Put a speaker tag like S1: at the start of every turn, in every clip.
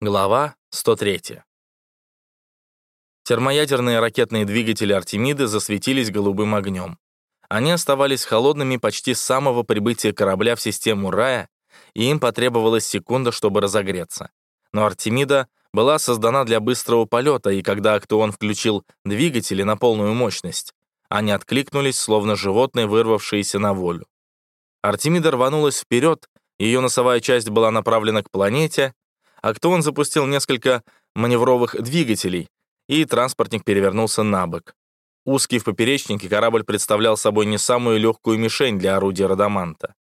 S1: Глава 103. Термоядерные ракетные двигатели Артемиды засветились голубым огнем. Они оставались холодными почти с самого прибытия корабля в систему Рая, и им потребовалась секунда, чтобы разогреться. Но Артемида была создана для быстрого полета, и когда Актуон включил двигатели на полную мощность, они откликнулись, словно животные, вырвавшиеся на волю. Артемида рванулась вперед, ее носовая часть была направлена к планете, Актон запустил несколько маневровых двигателей, и транспортник перевернулся на бок. Узкий в поперечнике корабль представлял собой не самую легкую мишень для орудия Радаманта.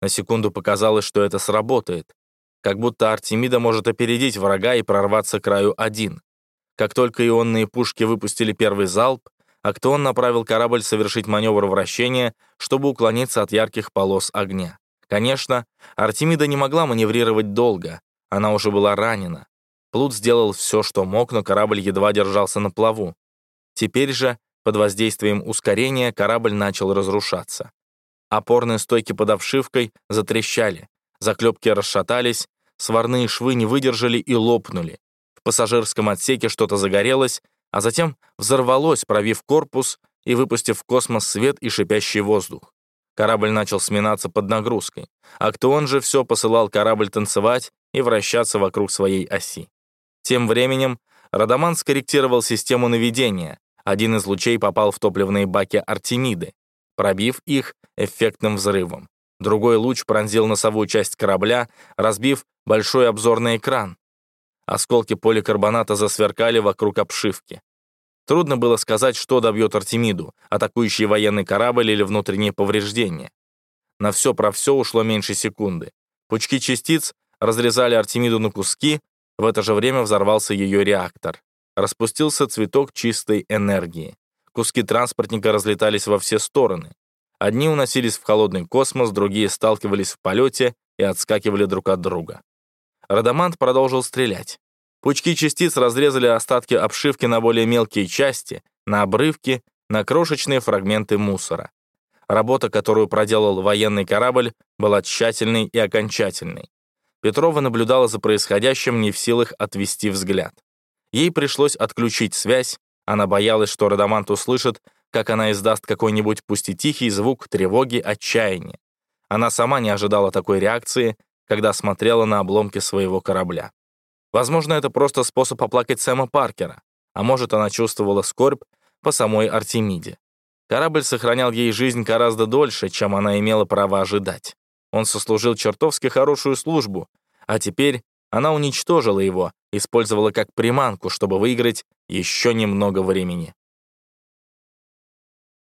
S1: На секунду показалось, что это сработает. Как будто Артемида может опередить врага и прорваться к краю один. Как только ионные пушки выпустили первый залп, Актон направил корабль совершить маневр вращения, чтобы уклониться от ярких полос огня. Конечно, Артемида не могла маневрировать долго, она уже была ранена. Плут сделал все, что мог, но корабль едва держался на плаву. Теперь же, под воздействием ускорения, корабль начал разрушаться. Опорные стойки под обшивкой затрещали, заклепки расшатались, сварные швы не выдержали и лопнули. В пассажирском отсеке что-то загорелось, а затем взорвалось, пробив корпус и выпустив в космос свет и шипящий воздух. Корабль начал сминаться под нагрузкой. Актуон же все посылал корабль танцевать и вращаться вокруг своей оси. Тем временем Радаман скорректировал систему наведения. Один из лучей попал в топливные баки Артемиды, пробив их эффектным взрывом. Другой луч пронзил носовую часть корабля, разбив большой обзорный экран. Осколки поликарбоната засверкали вокруг обшивки. Трудно было сказать, что добьет Артемиду, атакующий военный корабль или внутренние повреждения. На все про все ушло меньше секунды. Пучки частиц разрезали Артемиду на куски, в это же время взорвался ее реактор. Распустился цветок чистой энергии. Куски транспортника разлетались во все стороны. Одни уносились в холодный космос, другие сталкивались в полете и отскакивали друг от друга. Радамант продолжил стрелять. Пучки частиц разрезали остатки обшивки на более мелкие части, на обрывки, на крошечные фрагменты мусора. Работа, которую проделал военный корабль, была тщательной и окончательной. Петрова наблюдала за происходящим не в силах отвести взгляд. Ей пришлось отключить связь, она боялась, что Радамант услышит, как она издаст какой-нибудь пусть и тихий звук тревоги, отчаяния. Она сама не ожидала такой реакции, когда смотрела на обломки своего корабля. Возможно, это просто способ оплакать Сэма Паркера, а может, она чувствовала скорбь по самой Артемиде. Корабль сохранял ей жизнь гораздо дольше, чем она имела право ожидать. Он сослужил чертовски хорошую службу, а теперь она уничтожила его, использовала как приманку, чтобы выиграть еще немного времени.